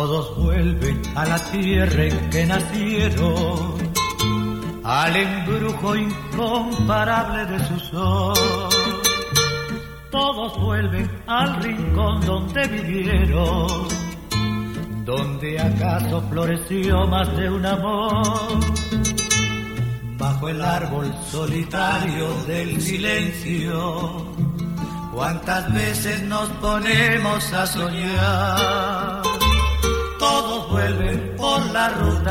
دم دیہ چلیے نشا س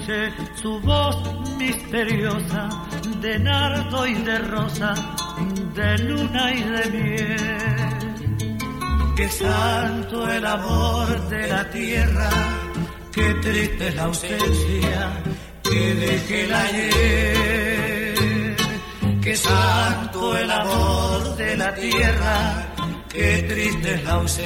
سبو مستری روسا دینا روئی روسا دینا بھی کسان تو لا تری ہاؤس سیا کے لئے کسان کوئلہ بول دے لا تری ہاؤس